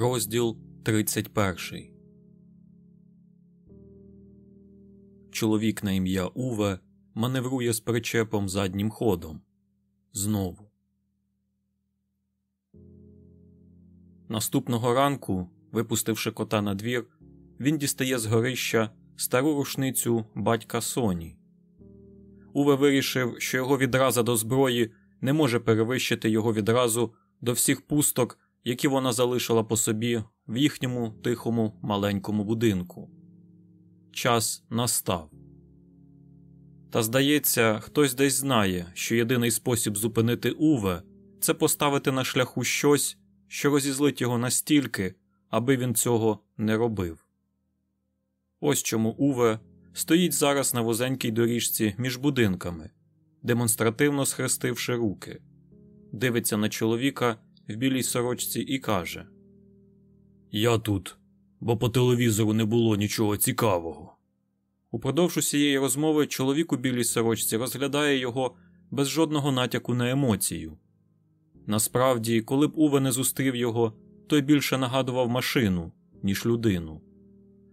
Розділ 31 Чоловік на ім'я Уве маневрує з причепом заднім ходом. Знову. Наступного ранку, випустивши кота на двір, він дістає з горища стару рушницю батька Соні. Уве вирішив, що його відраза до зброї не може перевищити його відразу до всіх пусток, які вона залишила по собі в їхньому тихому маленькому будинку. Час настав. Та здається, хтось десь знає, що єдиний спосіб зупинити Уве це поставити на шляху щось, що розізлить його настільки, аби він цього не робив. Ось чому Уве стоїть зараз на вузенькій доріжці між будинками, демонстративно схрестивши руки, дивиться на чоловіка в білій сорочці і каже: Я тут, бо по телевізору не було нічого цікавого. Упродовж усієї розмови чоловік у білій сорочці розглядає його без жодного натяку на емоцію. Насправді, коли б Уве не зустрів його, той більше нагадував машину, ніж людину,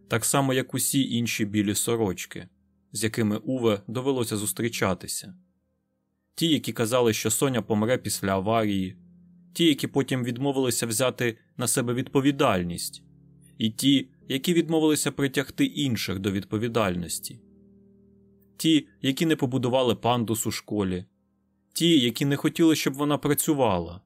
так само, як усі інші білі сорочки, з якими Уве довелося зустрічатися. Ті, які казали, що Соня помре після аварії, ті, які потім відмовилися взяти на себе відповідальність, і ті, які відмовилися притягти інших до відповідальності, ті, які не побудували пандус у школі, ті, які не хотіли, щоб вона працювала,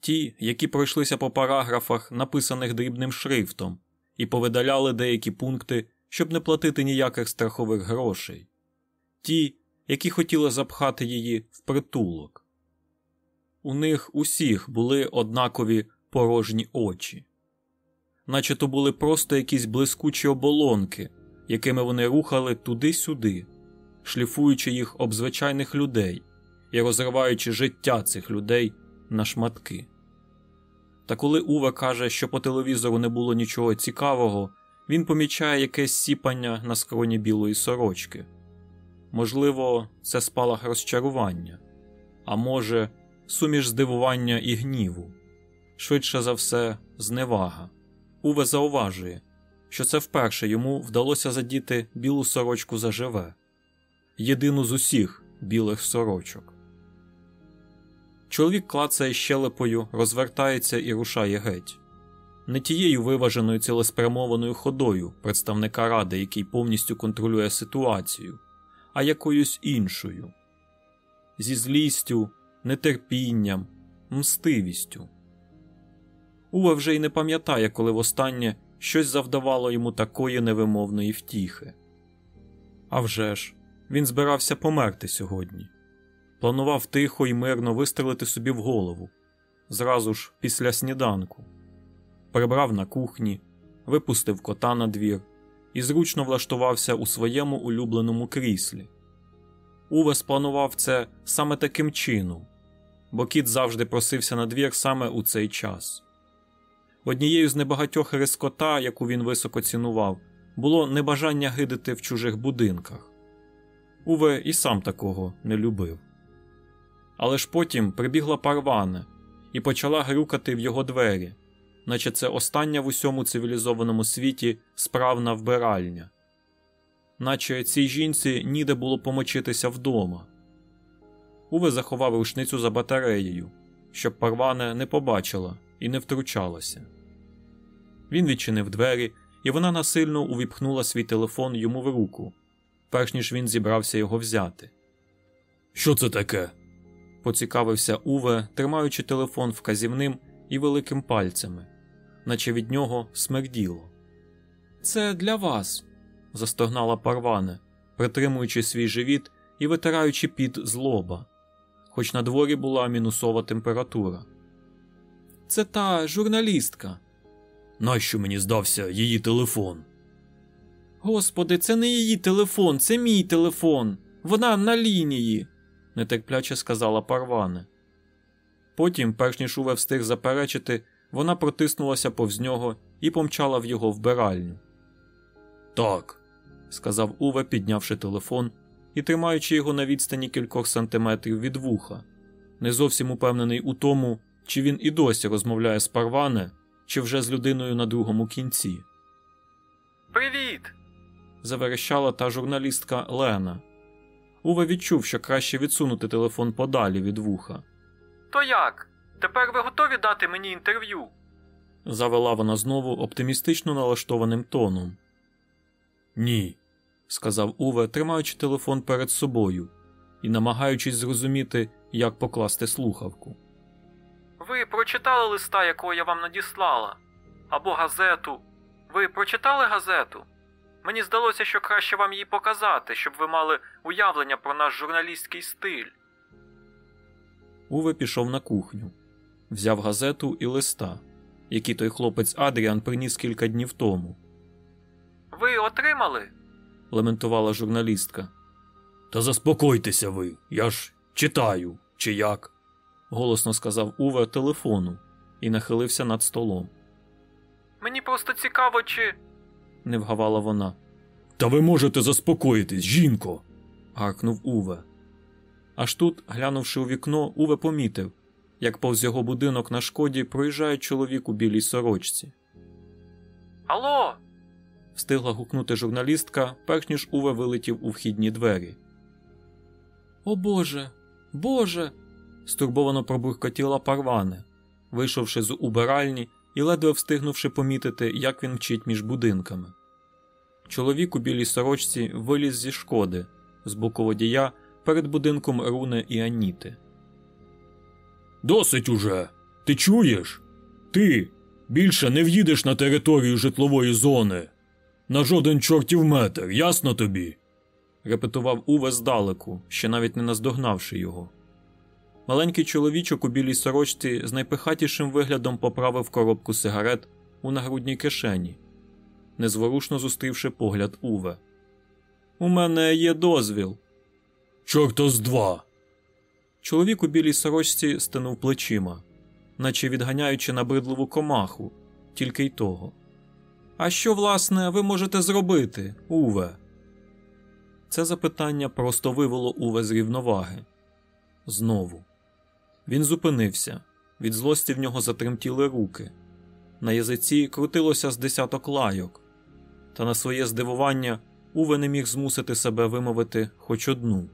ті, які пройшлися по параграфах, написаних дрібним шрифтом, і повидаляли деякі пункти, щоб не платити ніяких страхових грошей, ті, які хотіли запхати її в притулок. У них усіх були однакові порожні очі наче то були просто якісь блискучі оболонки, якими вони рухали туди-сюди, шліфуючи їх об звичайних людей і розриваючи життя цих людей на шматки. Та коли Уве каже, що по телевізору не було нічого цікавого, він помічає якесь сіпання на скроні білої сорочки. Можливо, це спалах розчарування, а може, суміш здивування і гніву, швидше за все, зневага. Уве зауважує, що це вперше йому вдалося задіти білу сорочку заживе, єдину з усіх білих сорочок. Чоловік клацає щелепою, розвертається і рушає геть, не тією виваженою цілеспрямованою ходою представника ради, який повністю контролює ситуацію, а якоюсь іншою, зі злістю, нетерпінням, мстивістю. Уве вже й не пам'ятає, коли востаннє щось завдавало йому такої невимовної втіхи. А вже ж, він збирався померти сьогодні, планував тихо і мирно вистрелити собі в голову зразу ж після сніданку, прибрав на кухні, випустив кота на двір і зручно влаштувався у своєму улюбленому кріслі. Уве спланував це саме таким чином, бо кіт завжди просився на двір саме у цей час. Однією з небагатьох рискота, яку він високо цінував, було небажання гидити в чужих будинках. Уве і сам такого не любив. Але ж потім прибігла парване і почала грюкати в його двері, наче це остання в усьому цивілізованому світі справна вбиральня, наче цій жінці ніде було помочитися вдома. Уве заховав рушницю за батареєю, щоб парване не побачила і не втручалася. Він відчинив двері, і вона насильно увіпхнула свій телефон йому в руку, перш ніж він зібрався його взяти. Що це таке? поцікавився Уве, тримаючи телефон вказівним і великим пальцями, наче від нього смерділо. Це для вас, застогнала парване, притримуючи свій живіт і витираючи під злоба, хоч на дворі була мінусова температура. Це та журналістка. Нащо мені здався її телефон? Господи, це не її телефон, це мій телефон. Вона на лінії, нетерпляче сказала Парване. Потім, перш ніж Уве встиг заперечити, вона протиснулася повз нього і помчала в його вбиральню. Так, сказав Уве, піднявши телефон і тримаючи його на відстані кількох сантиметрів від вуха, не зовсім упевнений у тому, чи він і досі розмовляє з Парване, чи вже з людиною на другому кінці. Привіт! заверещала та журналістка Лена. Уве відчув, що краще відсунути телефон подалі від вуха. То як? Тепер ви готові дати мені інтерв'ю? Завела вона знову оптимістично налаштованим тоном. Ні, сказав Уве, тримаючи телефон перед собою і намагаючись зрозуміти, як покласти слухавку. Ви прочитали листа, якого я вам надіслала? Або газету. Ви прочитали газету? Мені здалося, що краще вам її показати, щоб ви мали уявлення про наш журналістський стиль. Уве пішов на кухню, взяв газету і листа, які той хлопець Адріан приніс кілька днів тому. Ви отримали? Лементувала журналістка. Та заспокойтеся ви, я ж читаю, чи як. голосно сказав Уве телефону і нахилився над столом. Мені просто цікаво, чи. Не вгавала вона. Та ви можете заспокоїтись, жінко. гаркнув Уве. Аж тут, глянувши у вікно, Уве помітив, як повз його будинок на шкоді проїжджає чоловік у білій сорочці. Алло? Встигла гукнути журналістка, перш ніж Уве вилетів у вхідні двері. О Боже, Боже. стурбовано пробуркотіла парване, вийшовши з убиральні і ледве встигнувши помітити, як він мчить між будинками. Чоловік у білій сорочці виліз зі шкоди з боку водія перед будинком Руни і Аніти. Досить уже. Ти чуєш? Ти більше не в'їдеш на територію житлової зони. На жоден чортів метр, ясно тобі? репетував Уве здалеку, ще навіть не наздогнавши його. Маленький чоловічок у білій сорочці з найпихатішим виглядом поправив коробку сигарет у нагрудній кишені, незворушно зустрівши погляд Уве. У мене є дозвіл. Чорта з два. Чоловік у білій сорочці стенув плечима, наче відганяючи набридливу комаху, тільки й того. А що, власне, ви можете зробити, Уве? Це запитання просто вивело Уве з рівноваги. Знову. Він зупинився. Від злості в нього затремтіли руки. На язиці крутилося з десяток лайок, та на своє здивування Уве не міг змусити себе вимовити хоч одну.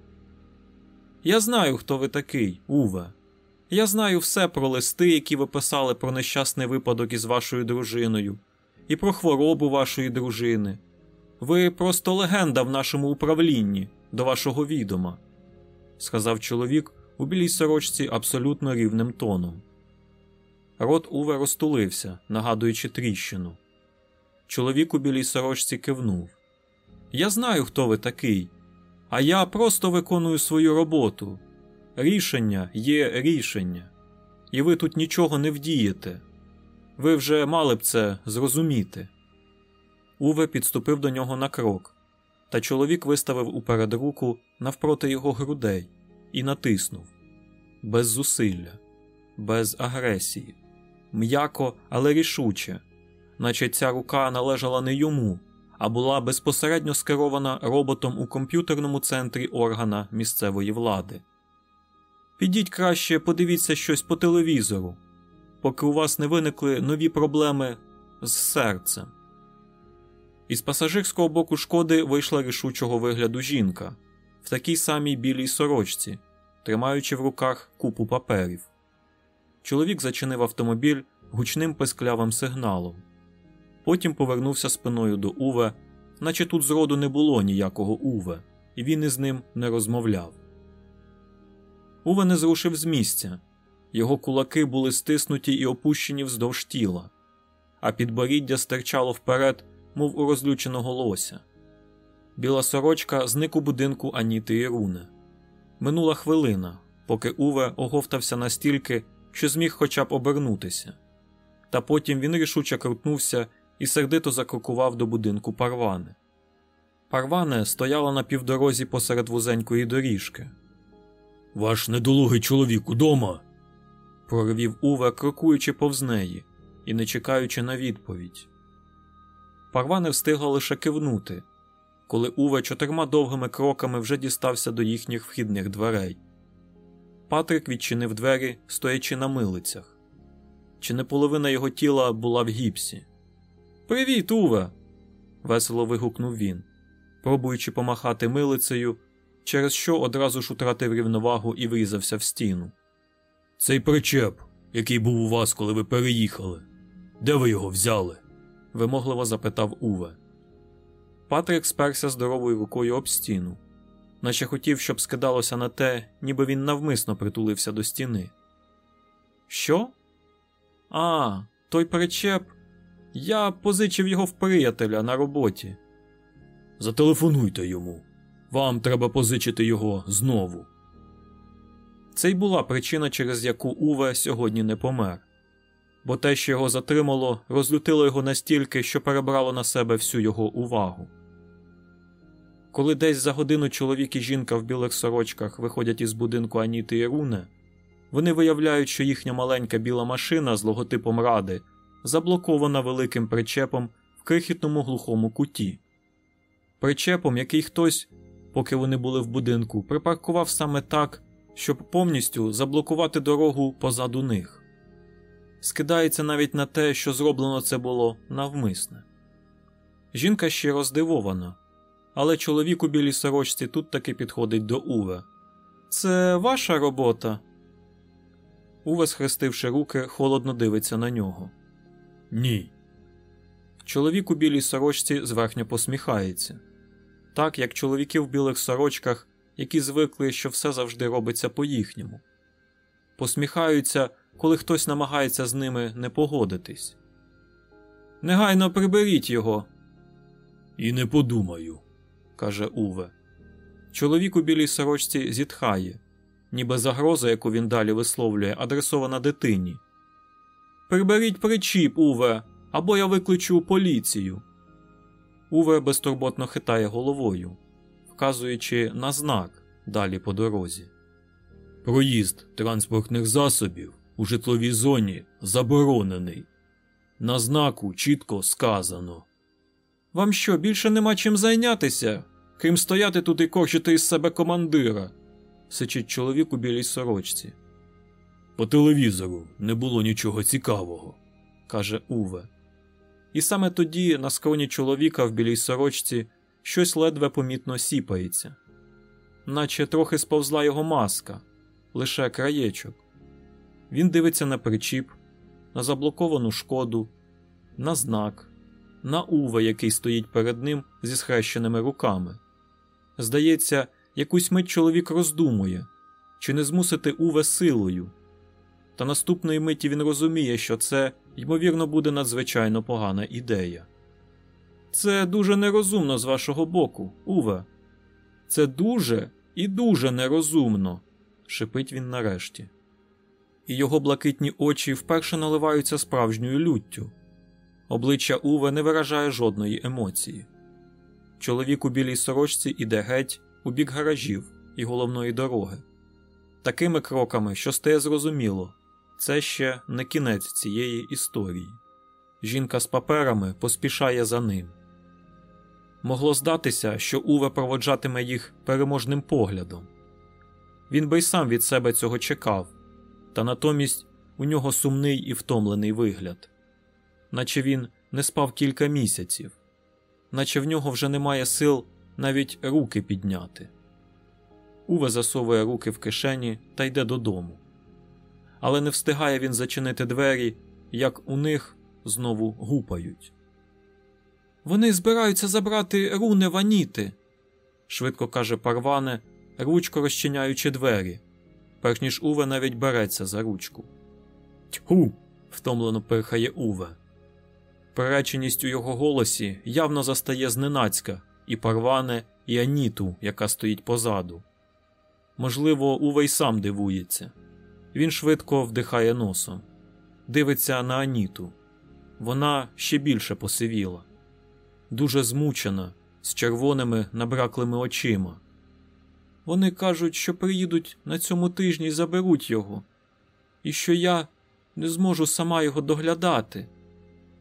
Я знаю, хто ви такий, Уве. Я знаю все про листи, які ви писали про нещасний випадок із вашою дружиною, і про хворобу вашої дружини. Ви просто легенда в нашому управлінні до вашого відома, сказав чоловік у білій сорочці абсолютно рівним тоном. Рот Уве розтулився, нагадуючи тріщину. Чоловік у білій сорочці кивнув. Я знаю, хто ви такий, а я просто виконую свою роботу. Рішення є рішення, і ви тут нічого не вдієте. Ви вже мали б це зрозуміти. Уве підступив до нього на крок, та чоловік виставив уперед руку навпроти його грудей і натиснув без зусилля, без агресії, м'яко, але рішуче, наче ця рука належала не йому, а була безпосередньо скерована роботом у комп'ютерному центрі органа місцевої влади. Підіть краще, подивіться щось по телевізору, поки у вас не виникли нові проблеми з серцем. Із пасажирського боку шкоди вийшла рішучого вигляду жінка в такій самій білій сорочці, тримаючи в руках купу паперів. Чоловік зачинив автомобіль гучним писклявим сигналом. Потім повернувся спиною до Уве, наче тут зроду не було ніякого Уве, і він із ним не розмовляв. Уве не зрушив з місця. Його кулаки були стиснуті і опущені вздовж тіла, а підборіддя стирчало вперед, мов у розлюченого лося. Біла сорочка зник у будинку Аніти і Руне. Минула хвилина, поки Уве оговтався настільки, що зміг хоча б обернутися. Та потім він рішуче крутнувся і сердито закрокував до будинку парвани. Парване стояла на півдорозі посеред вузенької доріжки. Ваш недолугий чоловік удома. Прорвів Уве, крокуючи повз неї і не чекаючи на відповідь. Парване встигла лише кивнути, коли Уве чотирма довгими кроками вже дістався до їхніх вхідних дверей. Патрик відчинив двері, стоячи на милицях. чи не половина його тіла була в гіпсі. Привіт, Уве! весело вигукнув він, пробуючи помахати милицею, через що одразу ж утратив рівновагу і врізався в стіну. Цей причеп, який був у вас, коли ви переїхали. Де ви його взяли? вимогливо запитав Уве. Патрик сперся здоровою рукою об стіну, наче хотів, щоб скидалося на те, ніби він навмисно притулився до стіни. Що? А, той причеп. Я позичив його в приятеля на роботі. Зателефонуйте йому. Вам треба позичити його знову. Це й була причина, через яку Уве сьогодні не помер, бо те, що його затримало, розлютило його настільки, що перебрало на себе всю його увагу. Коли десь за годину чоловік і жінка в білих сорочках виходять із будинку Аніти і Руне, вони виявляють, що їхня маленька біла машина з логотипом Ради заблокована великим причепом в крихітному глухому куті. Причепом, який хтось, поки вони були в будинку, припаркував саме так, щоб повністю заблокувати дорогу позаду них. Скидається навіть на те, що зроблено це було навмисне. Жінка ще здивована, але чоловік у білій сорочці тут таки підходить до Уве. Це ваша робота? Уве, схрестивши руки, холодно дивиться на нього. Ні. Чоловік у білій сорочці зверхньо посміхається, так як чоловіки в білих сорочках, які звикли, що все завжди робиться по-їхньому. Посміхаються, коли хтось намагається з ними не погодитись. Негайно приберіть його, І не подумаю. каже Уве. Чоловік у білій сорочці зітхає, ніби загроза, яку він далі висловлює, адресована дитині. Приберіть причіп, Уве, або я викличу поліцію. Уве безтурботно хитає головою, вказуючи на знак далі по дорозі. Проїзд транспортних засобів у житловій зоні заборонений. На знаку чітко сказано. Вам що, більше нема чим зайнятися, крім стояти тут і корчити із себе командира? сичить чоловік у білій сорочці, По телевізору не було нічого цікавого. каже Уве. І саме тоді на скроні чоловіка в білій сорочці щось ледве помітно сіпається, наче трохи сповзла його маска, лише краєчок. Він дивиться на причіп, на заблоковану шкоду, на знак, на Уве, який стоїть перед ним зі схрещеними руками. Здається, якусь мить чоловік роздумує, чи не змусити Уве силою. Та наступної миті він розуміє, що це, ймовірно, буде надзвичайно погана ідея. Це дуже нерозумно з вашого боку, Уве. Це дуже і дуже нерозумно, шипить він нарешті. І його блакитні очі вперше наливаються справжньою люттю. Обличчя Уве не виражає жодної емоції. Чоловік у білій сорочці іде геть у бік гаражів і головної дороги. Такими кроками, що стає зрозуміло, це ще не кінець цієї історії. Жінка з паперами поспішає за ним. Могло здатися, що Уве проводжатиме їх переможним поглядом. Він би й сам від себе цього чекав, та натомість у нього сумний і втомлений вигляд, наче він не спав кілька місяців, наче в нього вже немає сил навіть руки підняти. Уве засовує руки в кишені та йде додому. Але не встигає він зачинити двері, як у них знову гупають. Вони збираються забрати руни ваніти, швидко каже Парване, ручко розчиняючи двері, перш ніж Уве навіть береться за ручку. Тьху. втомлено пирхає Уве. Приреченість у його голосі явно застає зненацька і Парване, і Аніту, яка стоїть позаду. Можливо, Уве й сам дивується. Він швидко вдихає носом, дивиться на Аніту. Вона ще більше посивіла, дуже змучена, з червоними набраклими очима. Вони кажуть, що приїдуть на цьому тижні і заберуть його, і що я не зможу сама його доглядати.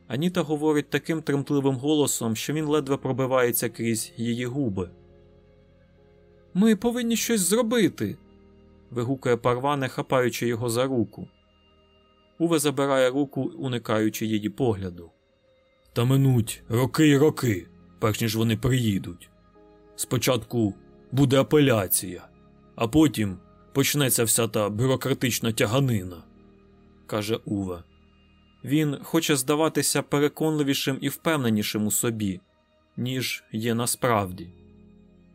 Аніта говорить таким тремтливим голосом, що він ледве пробивається крізь її губи. Ми повинні щось зробити. вигукує Парване, хапаючи його за руку. Уве забирає руку, уникаючи її погляду. Та минуть роки й роки, перш ніж вони приїдуть. Спочатку буде апеляція, а потім почнеться вся та бюрократична тяганина, каже Уве. Він хоче здаватися переконливішим і впевненішим у собі, ніж є насправді.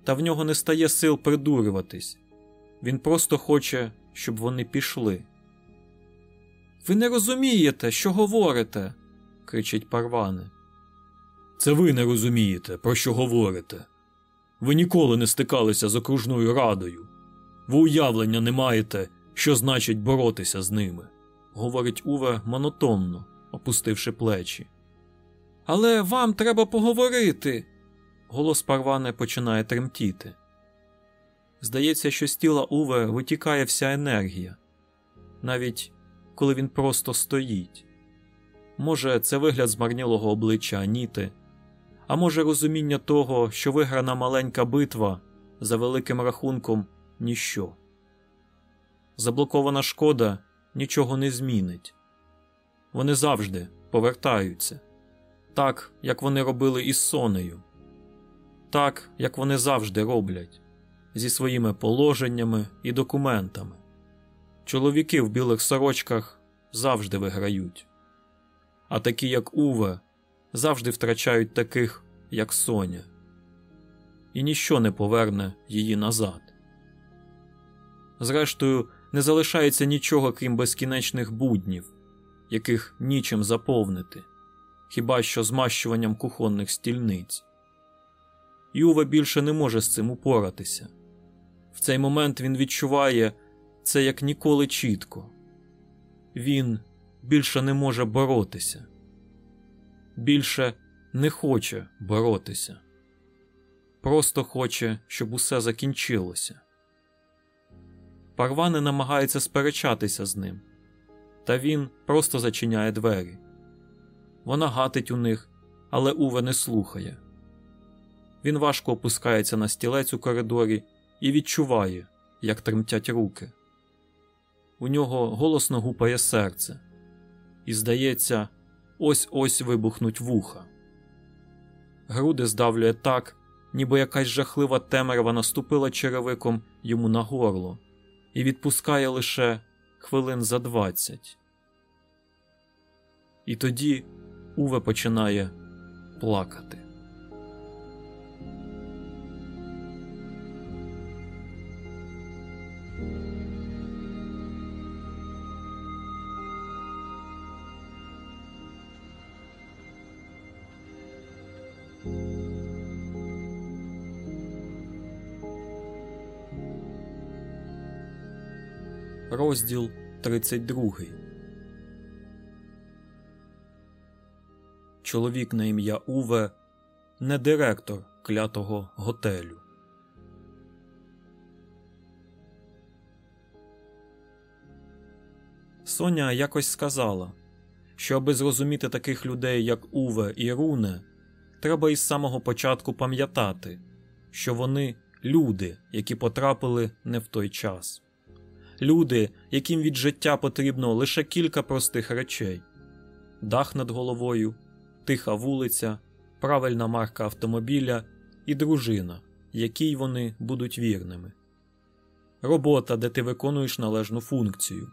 Та в нього не стає сил придурюватись. Він просто хоче, щоб вони пішли. Ви не розумієте, що говорите, кричить Парване. Це ви не розумієте, про що говорите. Ви ніколи не стикалися з окружною радою. Ви уявлення не маєте, що значить боротися з ними, говорить Уве монотонно, опустивши плечі. Але вам треба поговорити. Голос Парване починає тремтіти. Здається, що з тіла Уве витікає вся енергія, навіть коли він просто стоїть. Може, це вигляд змарнілого обличчя Аніти, а може, розуміння того, що виграна маленька битва за великим рахунком ніщо. Заблокована шкода нічого не змінить. Вони завжди повертаються, так, як вони робили із Сонею, так, як вони завжди роблять, зі своїми положеннями і документами. Чоловіки в білих сорочках завжди виграють, а такі, як Уве, завжди втрачають таких, як Соня, і ніщо не поверне її назад. Зрештою, не залишається нічого крім безкінечних буднів, яких нічим заповнити, хіба що змащуванням кухонних стільниць. Юва більше не може з цим упоратися. В цей момент він відчуває це як ніколи чітко. Він більше не може боротися, більше не хоче боротися, просто хоче, щоб усе закінчилося. Парвани намагається сперечатися з ним, та він просто зачиняє двері. Вона гатить у них, але Уве не слухає. Він важко опускається на стілець у коридорі і відчуває, як тремтять руки. У нього голосно гупає серце, і, здається, ось ось вибухнуть вуха. Груди здавлює так, ніби якась жахлива темрява наступила черевиком йому на горло і відпускає лише хвилин за двадцять. І тоді Уве починає плакати. Розділ 32 Чоловік на ім'я Уве не директор клятого готелю. Соня якось сказала, що аби зрозуміти таких людей, як Уве і Руне, треба із самого початку пам'ятати, що вони люди, які потрапили не в той час люди, яким від життя потрібно лише кілька простих речей: дах над головою, тиха вулиця, правильна марка автомобіля і дружина, якій вони будуть вірними, робота, де ти виконуєш належну функцію,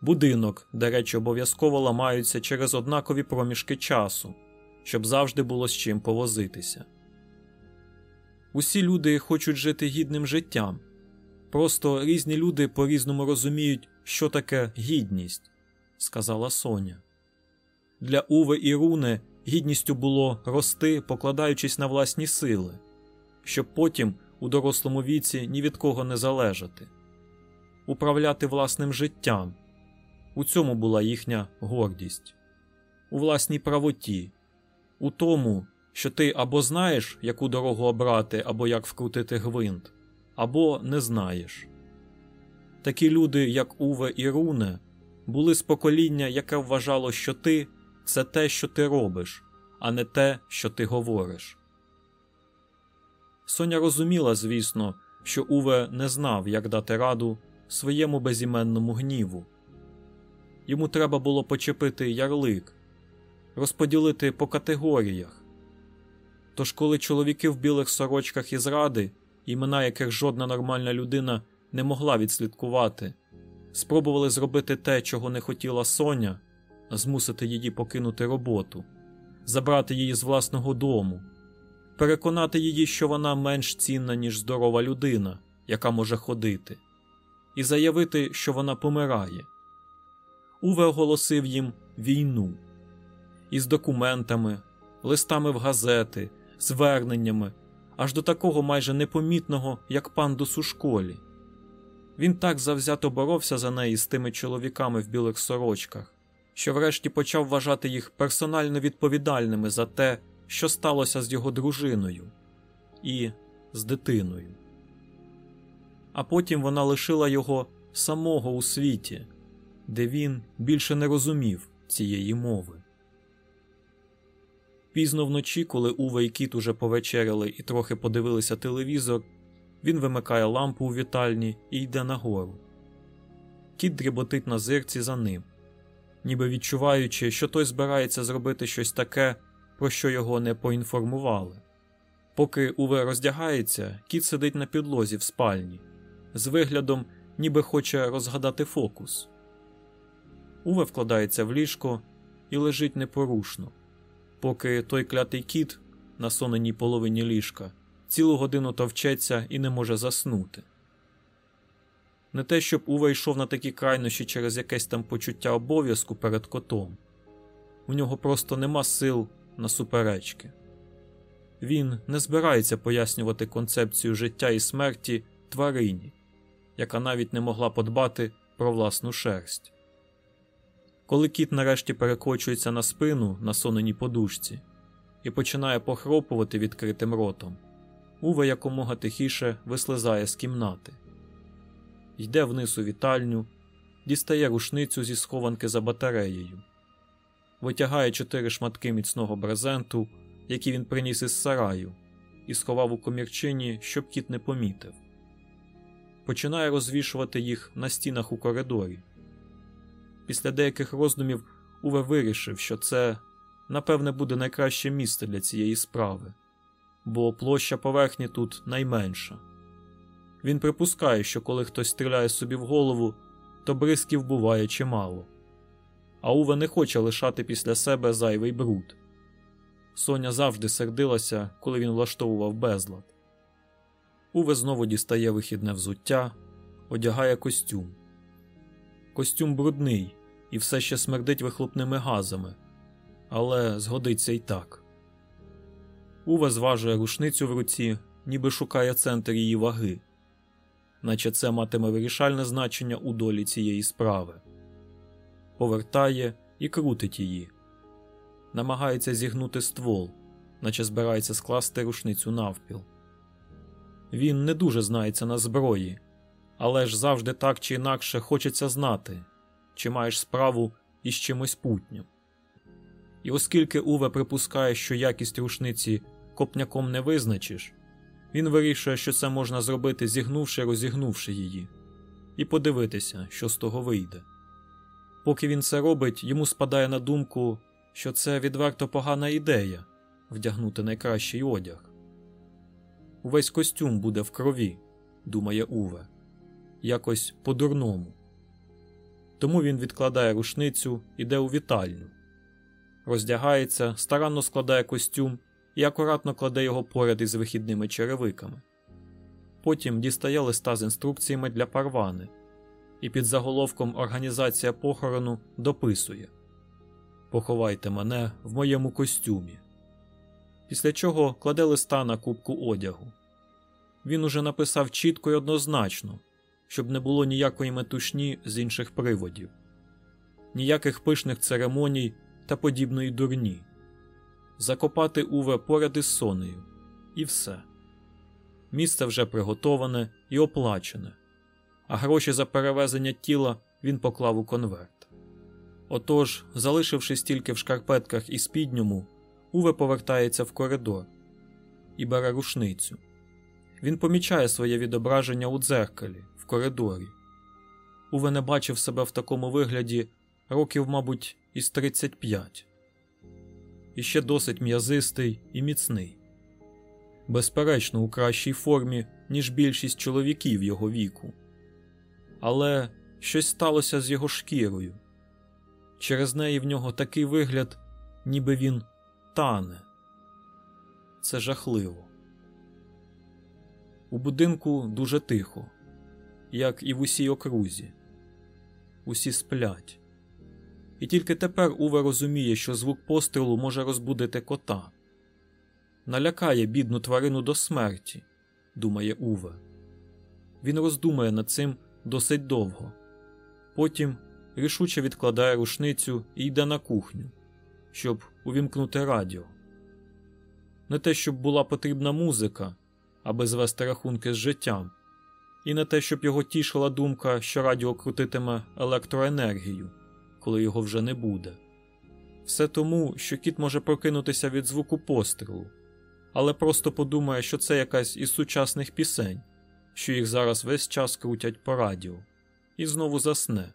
будинок, де речі обов'язково ламаються через однакові проміжки часу, щоб завжди було з чим повозитися. Усі люди хочуть жити гідним життям. Просто різні люди по різному розуміють, що таке гідність, сказала Соня. Для Уве і Руни гідністю було рости, покладаючись на власні сили, щоб потім у дорослому віці ні від кого не залежати, управляти власним життям. У цьому була їхня гордість, у власній правоті, у тому, що ти або знаєш, яку дорогу обрати, або як вкрутити гвинт або не знаєш. Такі люди, як Уве і Руне, були з покоління, яке вважало, що ти це те, що ти робиш, а не те, що ти говориш. Соня розуміла, звісно, що Уве не знав, як дати раду своєму безіменному гніву. йому треба було почепити ярлик, розподілити по категоріях. Тож, коли чоловіки в білих сорочках із ради, імена яких жодна нормальна людина не могла відслідкувати, спробували зробити те, чого не хотіла Соня, змусити її покинути роботу, забрати її з власного дому, переконати її, що вона менш цінна, ніж здорова людина, яка може ходити, і заявити, що вона помирає. Уве оголосив їм війну із документами, листами в газети, зверненнями, аж до такого майже непомітного, як пандус у школі. Він так завзято боровся за неї з тими чоловіками в білих сорочках, що врешті почав вважати їх персонально відповідальними за те, що сталося з його дружиною і з дитиною. А потім вона лишила його самого у світі, де він більше не розумів цієї мови. Пізно вночі, коли Ува і кіт уже повечеряли і трохи подивилися телевізор, він вимикає лампу у вітальні і йде нагору. Кіт дріботить на зирці за ним, ніби відчуваючи, що той збирається зробити щось таке, про що його не поінформували. Поки Уве роздягається, кіт сидить на підлозі в спальні, з виглядом, ніби хоче розгадати фокус. Уве вкладається в ліжко і лежить непорушно, поки той клятий кіт на соненій половині ліжка цілу годину товчеться і не може заснути. Не те, щоб Уве йшов на такі крайнощі через якесь там почуття обов'язку перед котом. У нього просто нема сил на суперечки. Він не збирається пояснювати концепцію життя і смерті тварині, яка навіть не могла подбати про власну шерсть. Коли кіт нарешті перекочується на спину на соненій подушці і починає похропувати відкритим ротом, Уве якомога тихіше вислизає з кімнати, йде вниз у вітальню, дістає рушницю зі схованки за батареєю, витягає чотири шматки міцного брезенту, які він приніс із сараю, і сховав у комірчині, щоб кіт не помітив. Починає розвішувати їх на стінах у коридорі. Після деяких роздумів Уве вирішив, що це, напевне, буде найкраще місце для цієї справи, бо площа поверхні тут найменша. Він припускає, що коли хтось стріляє собі в голову, то бризків буває чимало. А Уве не хоче лишати після себе зайвий бруд. Соня завжди сердилася, коли він влаштовував безлад. Уве знову дістає вихідне взуття, одягає костюм. Костюм брудний і все ще смердить вихлопними газами, але згодиться й так. Уве зважує рушницю в руці, ніби шукає центр її ваги, наче це матиме вирішальне значення у долі цієї справи. Повертає і крутить її, намагається зігнути ствол, наче збирається скласти рушницю навпіл. Він не дуже знається на зброї, але ж завжди так чи інакше хочеться знати, чи маєш справу із чимось путнім. І оскільки Уве припускає, що якість рушниці копняком не визначиш, він вирішує, що це можна зробити, зігнувши розігнувши її, і подивитися, що з того вийде. Поки він це робить, йому спадає на думку, що це відверто погана ідея вдягнути найкращий одяг. Увесь костюм буде в крові, думає Уве, якось по-дурному. Тому він відкладає рушницю, іде у вітальню, роздягається, старанно складає костюм і акуратно кладе його поряд із вихідними черевиками. Потім дістає листа з інструкціями для парвани і під заголовком Організація похорону дописує Поховайте мене в моєму костюмі. Після чого кладе листа на кубку одягу. Він уже написав чітко і однозначно, щоб не було ніякої метушні з інших приводів, ніяких пишних церемоній та подібної дурні, закопати Уве поряд із сонею, і все. Місце вже приготоване і оплачене, а гроші за перевезення тіла він поклав у конверт. Отож, залишившись тільки в шкарпетках і спідньому, Уве повертається в коридор і бере рушницю. Він помічає своє відображення у дзеркалі в коридорі. Уве не бачив себе в такому вигляді років, мабуть, із 35. І ще досить м'язистий і міцний. Безперечно, у кращій формі, ніж більшість чоловіків його віку. Але щось сталося з його шкірою. Через неї в нього такий вигляд, ніби він тане. Це жахливо. У будинку дуже тихо, як і в усій окрузі. Усі сплять. І тільки тепер Уве розуміє, що звук пострілу може розбудити кота. Налякає бідну тварину до смерті, думає Уве. Він роздумує над цим досить довго. Потім рішуче відкладає рушницю і йде на кухню, щоб увімкнути радіо. Не те, щоб була потрібна музика, аби звести рахунки з життям, і не те, щоб його тішила думка, що радіо крутитиме електроенергію, коли його вже не буде. Все тому, що кіт може прокинутися від звуку пострілу, але просто подумає, що це якась із сучасних пісень, що їх зараз весь час крутять по радіо, і знову засне.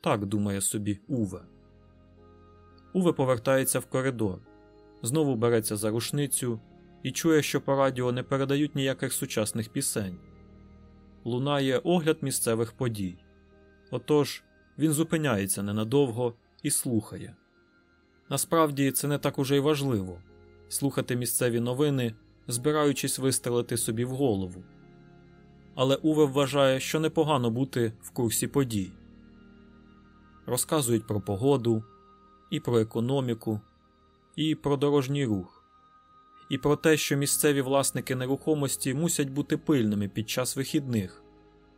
Так думає собі Уве. Уве повертається в коридор, знову береться за рушницю і чує, що по радіо не передають ніяких сучасних пісень. Лунає огляд місцевих подій. Отож він зупиняється ненадовго і слухає. Насправді це не так уже й важливо слухати місцеві новини, збираючись вистрелити собі в голову. Але Уве вважає, що непогано бути в курсі подій. Розказують про погоду, і про економіку, і про дорожній рух, і про те, що місцеві власники нерухомості мусять бути пильними під час вихідних,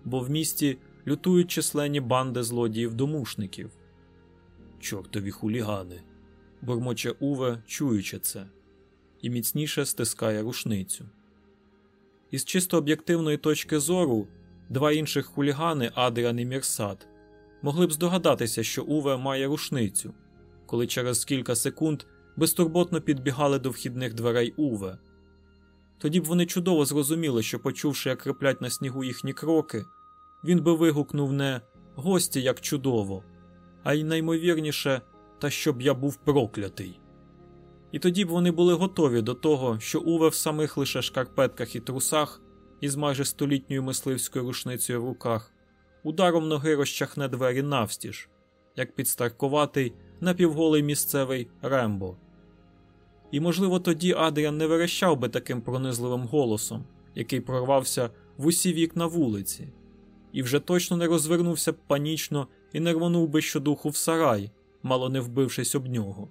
бо в місті лютують численні банди злодіїв-домушників. Чортові хулігани, бурмоче Уве, чуючи це, і міцніше стискає рушницю. Із чисто об'єктивної точки зору, два інших хулігани, Адріан і Мірсад, могли б здогадатися, що Уве має рушницю, коли через кілька секунд безтурботно підбігали до вхідних дверей Уве. Тоді б вони чудово зрозуміли, що, почувши, як криплять на снігу їхні кроки, він би вигукнув не гості, як чудово, а й наймовірніше, та щоб я був проклятий. І тоді б вони були готові до того, що Уве в самих лише шкарпетках і трусах, із майже столітньою мисливською рушницею в руках, ударом ноги розчахне двері навстіж, як підстаркуватий напівголий місцевий Рембо. І, можливо, тоді Адріан не верещав би таким пронизливим голосом, який прорвався в усі вікна вулиці, і вже точно не розвернувся б панічно і не рвонув би щодуху в сарай, мало не вбившись об нього.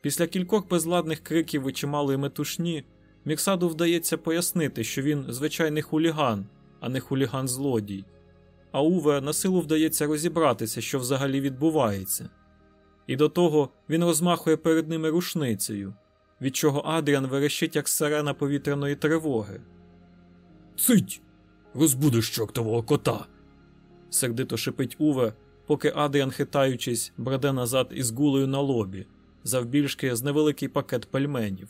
Після кількох безладних криків і чималої метушні Міксаду вдається пояснити, що він звичайний хуліган, а не хуліган злодій. А Уве на силу вдається розібратися, що взагалі відбувається. І до того він розмахує перед ними рушницею, від чого Адріан верещить як сирена повітряної тривоги. Цить! Розбудиш чортового кота. сердито шипить Уве, поки Адріан, хитаючись, бреде назад із гулею на лобі, завбільшки з невеликий пакет пельменів.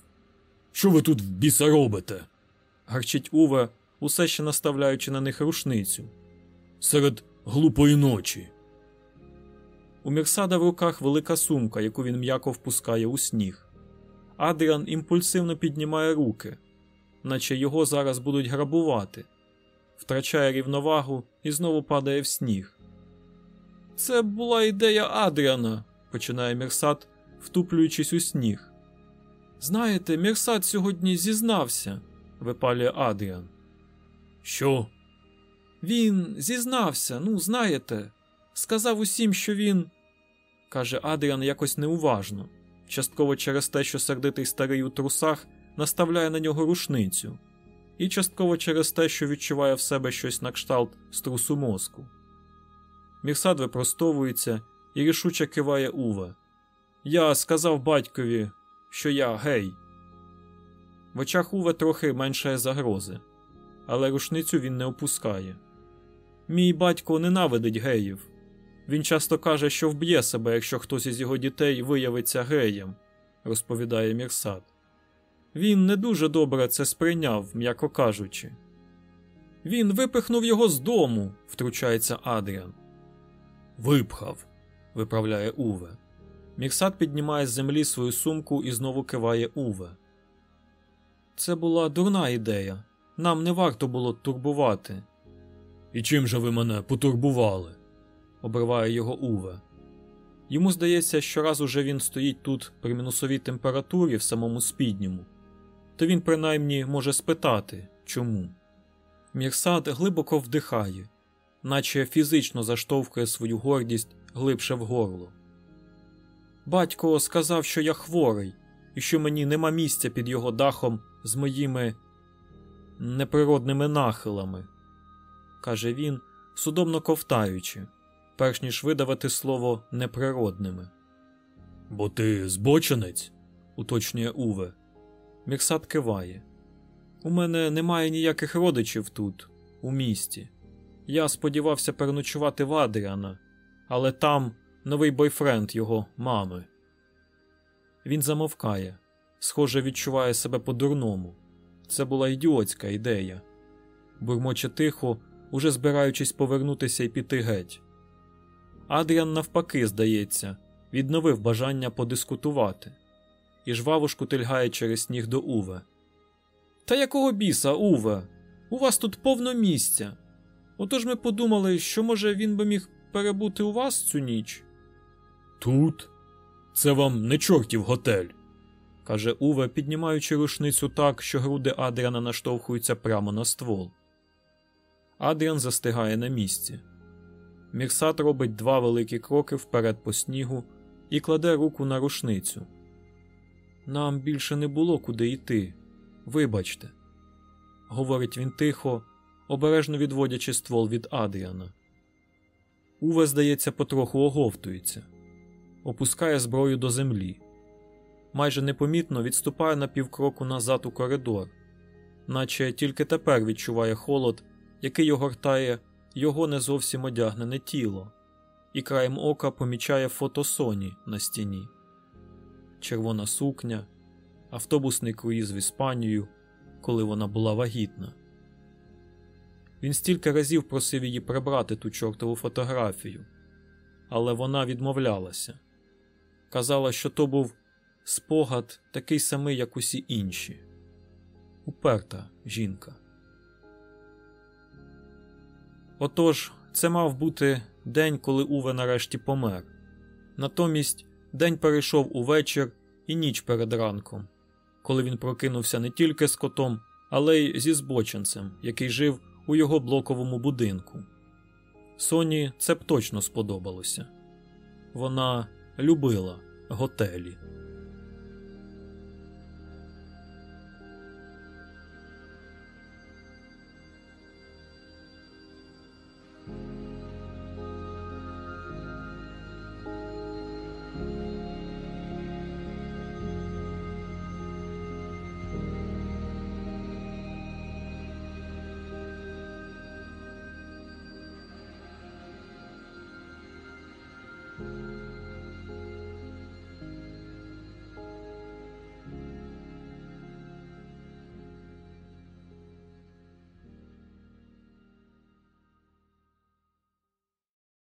Що ви тут в біса робите? гарчить Уве, усе ще наставляючи на них рушницю. Серед глупої ночі. У Мірсада в руках велика сумка, яку він м'яко впускає у сніг. Адріан імпульсивно піднімає руки, наче його зараз будуть грабувати, втрачає рівновагу і знову падає в сніг. Це була ідея Адріана, починає Мірсад, втуплюючись у сніг. Знаєте, Мірсад сьогодні зізнався, випалює Адріан. Що? Він зізнався, ну, знаєте, сказав усім, що він. каже Адріан якось неуважно, частково через те, що сердитий старий у трусах наставляє на нього рушницю, і частково через те, що відчуває в себе щось на кшталт струсу мозку. Мірсад випростовується і рішуче киває Уве. Я сказав батькові, що я гей. В очах Уве трохи меншає загрози, але рушницю він не опускає. Мій батько ненавидить геїв. Він часто каже, що вб'є себе, якщо хтось із його дітей виявиться геєм, розповідає Мірсад. Він не дуже добре це сприйняв, м'яко кажучи. Він випихнув його з дому, втручається Адріан. Випхав. виправляє Уве. Мірсат піднімає з землі свою сумку і знову киває Уве. Це була дурна ідея. Нам не варто було турбувати, І чим же ви мене потурбували? Обриває його Уве. Йому здається, що раз уже він стоїть тут при мінусовій температурі в самому спідньому, то він принаймні може спитати чому. Мірсад глибоко вдихає, наче фізично заштовхує свою гордість глибше в горло. Батько сказав, що я хворий, і що мені нема місця під його дахом з моїми неприродними нахилами, каже він, судомно ковтаючи, перш ніж видавати слово неприродними. Бо ти збочинець? уточнює Уве. Мірсат киває. У мене немає ніяких родичів тут, у місті. Я сподівався переночувати в Адріана, але там новий бойфренд його мами. Він замовкає, схоже, відчуває себе по-дурному. Це була ідіотська ідея. Бурмоче тихо, уже збираючись повернутися і піти геть. Адріан, навпаки, здається, відновив бажання подискутувати і жваво шкутильгає через сніг до Уве. Та якого біса, Уве? У вас тут повно місця. Отож ми подумали, що, може, він би міг перебути у вас цю ніч, Тут? Це вам не чортів готель. каже Уве, піднімаючи рушницю так, що груди Адріана наштовхуються прямо на ствол. Адріан застигає на місці. Мірсат робить два великі кроки вперед по снігу і кладе руку на рушницю. Нам більше не було куди йти. Вибачте, говорить він тихо, обережно відводячи ствол від Адріана. Уве, здається, потроху оговтується, опускає зброю до землі. Майже непомітно відступає на півкроку назад у коридор, наче тільки тепер відчуває холод, який огортає його не зовсім одягнене тіло, і краєм ока помічає фото Соні на стіні. Червона сукня, автобусний круїз в Іспанію, коли вона була вагітна. Він стільки разів просив її прибрати ту чортову фотографію, але вона відмовлялася. Казала, що то був спогад такий самий, як усі інші. Уперта жінка. Отож, це мав бути день, коли Уве нарешті помер. Натомість день перейшов у вечір і ніч перед ранком, коли він прокинувся не тільки з котом, але й зі збоченцем, який жив у його блоковому будинку. Соні це б точно сподобалося. Вона любила готелі.